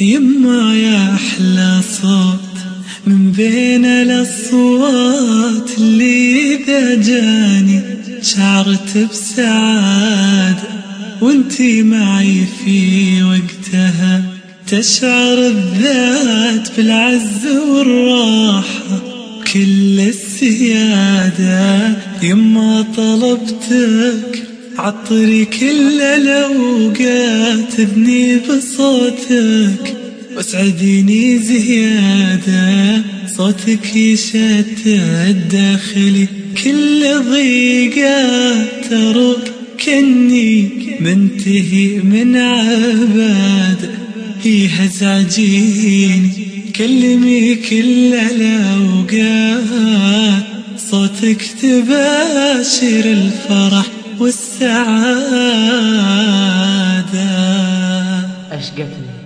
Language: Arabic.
يما يا أحلى صوت من بين الأصوات اللي إذا جاني شعرت بسعادة وانتي معي في وقتها تشعر الذات بالعز والراحة كل السيادة يما طلبتك عطري كل الأوقات اذني بصوتك واسعديني زيادة صوتك يشتت داخلي. كل ضيقات تروق كني منتهي من عبادة هي هزعجيني كلمي كل الأوقات صوتك تباشر الفرح. والسعادة. أشقتني.